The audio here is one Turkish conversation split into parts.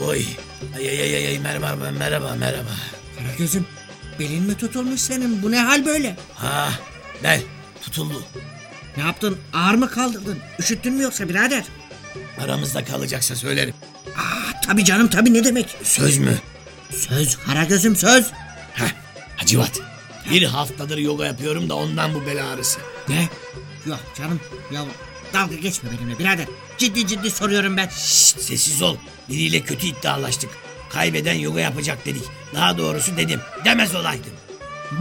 Oy. Ay ay ay ay merhaba merhaba merhaba. Karagöz'üm belin mi tutulmuş senin? Bu ne hal böyle? Ha ben tutuldu. Ne yaptın? Ağır mı kaldırdın? Üşüttün mü yoksa birader? Aramızda kalacaksa söylerim. Aa, tabii canım tabii ne demek? Söz mü? Söz Karagöz'üm söz. Heh Hacivat. Bir haftadır yoga yapıyorum da ondan bu bela ağrısı. Ne? Yok canım ya dalga geçme benimle birader. Ciddi ciddi soruyorum ben. Şşt sessiz ol. Biriyle kötü iddialaştık. Kaybeden yoga yapacak dedik. Daha doğrusu dedim. Demez olaydım.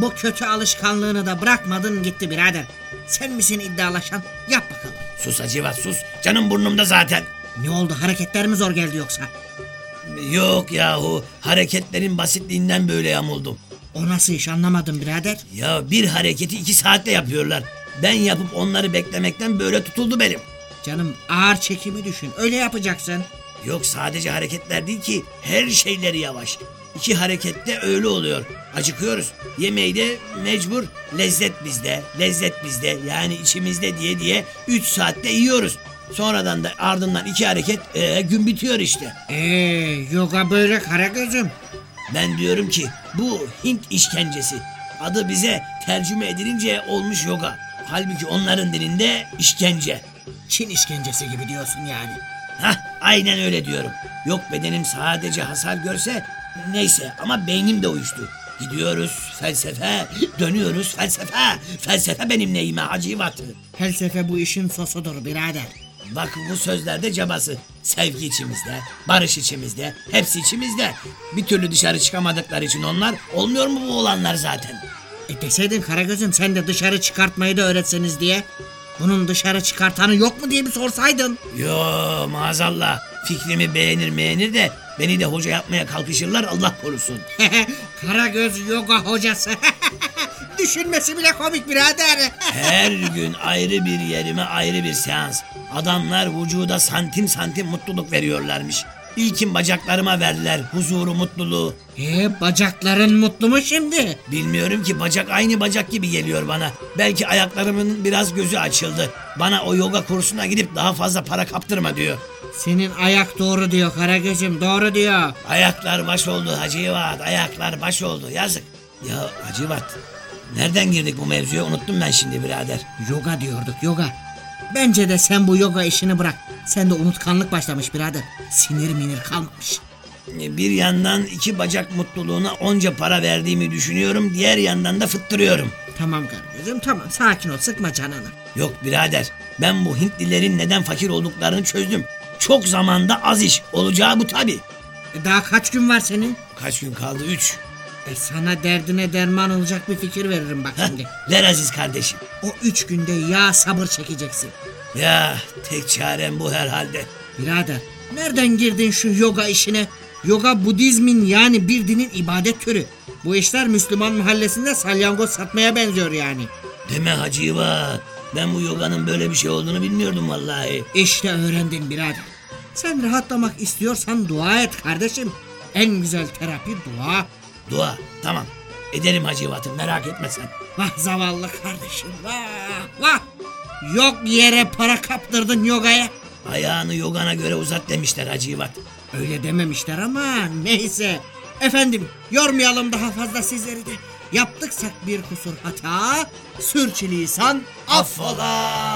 Bu kötü alışkanlığını da bırakmadın gitti birader. Sen misin iddialaşan? Yap bakalım. Sus Hacivat sus. Canım burnumda zaten. Ne oldu hareketler mi zor geldi yoksa? Yok yahu. Hareketlerin basitliğinden böyle yamuldum. O nasıl iş anlamadım birader. Ya bir hareketi iki saatte yapıyorlar. Ben yapıp onları beklemekten böyle tutuldu benim. Canım ağır çekimi düşün öyle yapacaksın. Yok sadece hareketler değil ki her şeyleri yavaş. İki harekette öyle oluyor. Acıkıyoruz. Yemeği de mecbur lezzet bizde, lezzet bizde yani içimizde diye diye 3 saatte yiyoruz. Sonradan da ardından iki hareket ee, gün bitiyor işte. Eee yoga böyle Karagöz'üm. Ben diyorum ki bu Hint işkencesi. Adı bize tercüme edilince olmuş yoga. Halbuki onların dilinde işkence. Çin işkencesi gibi diyorsun yani. Hah aynen öyle diyorum. Yok bedenim sadece hasar görse neyse ama beynim de uyuştu. Gidiyoruz felsefe, dönüyoruz felsefe. Felsefe benim neyime hacivatı. Felsefe bu işin sosudur birader. Bak bu sözlerde cabası. Sevgi içimizde, barış içimizde, hepsi içimizde. Bir türlü dışarı çıkamadıkları için onlar olmuyor mu bu olanlar zaten? E deseydin Karagöz'üm sen de dışarı çıkartmayı da öğretseniz diye. Bunun dışarı çıkartanı yok mu diye bir sorsaydın. Yo maazallah fikrimi beğenir beğenir de beni de hoca yapmaya kalkışırlar Allah korusun. Karagöz yoga hocası. Düşünmesi bile komik birader. Her gün ayrı bir yerime ayrı bir seans. Adamlar vücuda santim santim mutluluk veriyorlarmış. İlkin bacaklarıma verdiler huzuru mutluluğu. E bacakların mutlu mu şimdi? Bilmiyorum ki bacak aynı bacak gibi geliyor bana. Belki ayaklarımın biraz gözü açıldı. Bana o yoga kursuna gidip daha fazla para kaptırma diyor. Senin ayak doğru diyor Karagöz'üm doğru diyor. Ayaklar baş oldu Hacivat, ayaklar baş oldu yazık. Ya Hacivat, nereden girdik bu mevzuya unuttum ben şimdi birader. Yoga diyorduk yoga. Bence de sen bu yoga işini bırak. Sende unutkanlık başlamış birader. Sinir minir kalmamış. Bir yandan iki bacak mutluluğuna onca para verdiğimi düşünüyorum, diğer yandan da fıttırıyorum. Tamam Karagöz'üm tamam sakin ol sıkma canını. Yok birader, ben bu Hintlilerin neden fakir olduklarını çözdüm. Çok zamanda az iş, olacağı bu tabi. E, daha kaç gün var senin? Kaç gün kaldı? Üç. E sana derdine derman olacak bir fikir veririm bak Heh, şimdi. ver aziz kardeşim. O üç günde ya sabır çekeceksin. Ya tek çarem bu herhalde. Birader nereden girdin şu yoga işine? Yoga Budizmin yani bir dinin ibadet türü. Bu işler Müslüman mahallesinde salyangoz satmaya benziyor yani. Deme Hacivat. Ben bu yoganın böyle bir şey olduğunu bilmiyordum vallahi. İşte öğrendin birader. Sen rahatlamak istiyorsan dua et kardeşim. En güzel terapi dua. Dua, tamam. Ederim Hacivat'ım merak etme sen. Vah zavallı kardeşim vah vah. Yok yere para kaptırdın yogaya. Ayağını yogana göre uzat demişler Hacivat. Öyle dememişler ama neyse. Efendim yormayalım daha fazla sizleri de. Yaptıksak bir kusur hata, sürçülisan affola.